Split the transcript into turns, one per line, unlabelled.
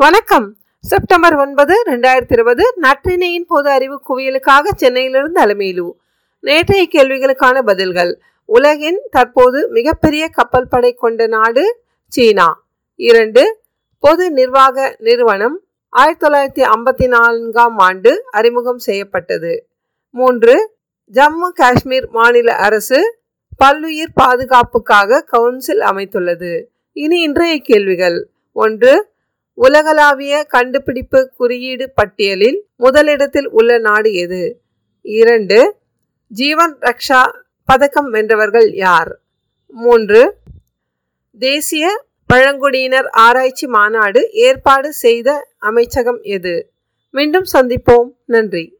வணக்கம். செப்டம்பர் ஒன்பது ரெண்டாயிரத்தி இருபது நற்றினையின் பொது அறிவு குவியலுக்காக சென்னையிலிருந்து அலமேலு. நேற்றைய கேள்விகளுக்கான பதில்கள். உலகின் தற்போது மிகப்பெரிய கப்பல் படை கொண்ட நாடு சீனா. இரண்டு பொது நிர்வாக நிறுவனம் ஆயிரத்தி தொள்ளாயிரத்தி ஐம்பத்தி நான்காம் ஆண்டு அறிமுகம் செய்யப்பட்டது. மூன்று ஜம்மு காஷ்மீர் மாநில அரசு பல்லுயிர் பாதுகாப்புக்காக கவுன்சில் அமைத்துள்ளது. இனி இன்றைய கேள்விகள். ஒன்று உலகளாவிய கண்டுபிடிப்பு குறியீடு பட்டியலில் முதலிடத்தில் உள்ள நாடு எது? இரண்டு ஜீவன் ரக்ஷா பதக்கம் வென்றவர்கள் யார்? மூன்று தேசிய பழங்குடியினர் ஆராய்ச்சி மாநாடு ஏற்பாடு செய்த அமைச்சகம் எது? மீண்டும் சந்திப்போம். நன்றி.